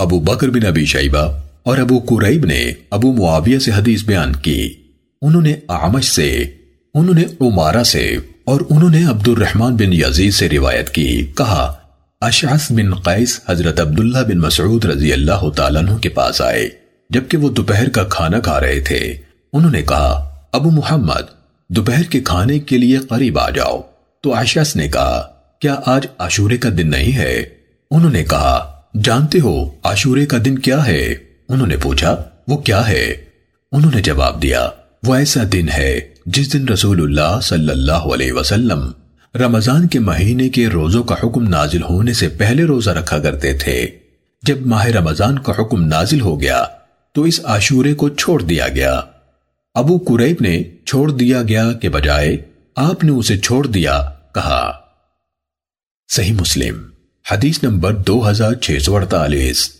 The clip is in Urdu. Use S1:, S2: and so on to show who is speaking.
S1: ابو بکر بن ابی شیبہ اور ابو قریب نے ابو معاویہ سے حدیث بیان کی۔ انہوں نے اعمش سے، انہوں نے عمارہ سے اور انہوں نے عبد الرحمن بن یزید سے روایت کی۔ کہا، اشعث بن قیس حضرت عبداللہ بن مسعود رضی اللہ تعالیٰ عنہ کے پاس آئے۔ جبکہ وہ دوپہر کا کھانا کھا رہے تھے، انہوں نے کہا، ابو محمد، دوپہر کے کھانے کے لیے قریب آ جاؤ۔ تو اشعث نے کہا، کیا آج عاشورے کا دن نہیں ہے؟ انہوں نے کہا جانتے ہو عاشورے کا دن کیا ہے؟ انہوں نے پوچھا، وہ کیا ہے؟ انہوں نے جواب دیا، وہ ایسا دن ہے جس دن رسول اللہ صلی اللہ علیہ وسلم رمضان کے مہینے کے روزوں کا حکم نازل ہونے سے پہلے روزہ رکھا کرتے تھے۔ جب ماہ رمضان کا حکم نازل ہو گیا، تو اس عاشورے کو چھوڑ دیا گیا۔ ابو قریب نے چھوڑ دیا گیا کے بجائے آپ نے اسے چھوڑ دیا، کہا، صحیح مسلم۔ حدیث نمبر دو ہزار چھ سو اڑتالیس۔